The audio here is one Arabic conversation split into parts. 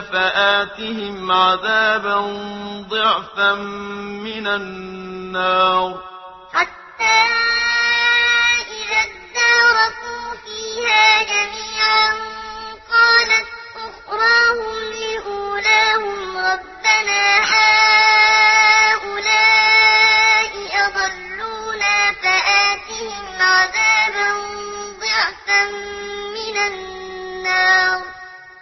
فآتهم عذابا ضعفا من النار. حتى إذا اداركوا فيها جميعا قالت أخراهم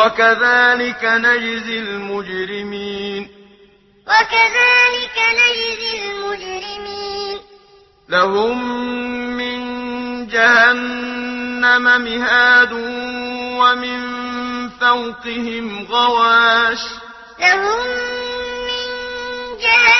وكذلك نجزي المجرمين وكذلك نجزي المجرمين لهم من جهنم مهاد ومن فوقهم غواش لهم من جهنم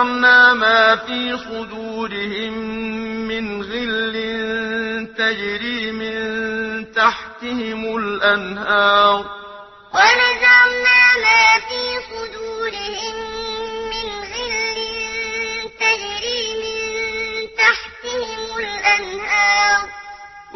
وَنَزَعْنَا مَا فِي صُدُورِهِمْ مِنْ غِلٍّ تَجْرِي مِنْ تَحْتِهِمُ الْأَنْهَارُ.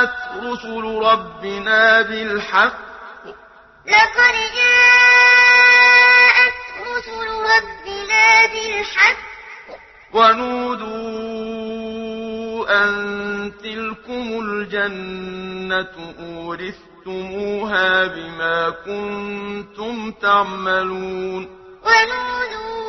جاءت رسل ربنا بالحق. لقد جاءت رسل ربنا بالحق. ونودوا أن تلكم الجنة أورثتموها بما كنتم تعملون. ونودوا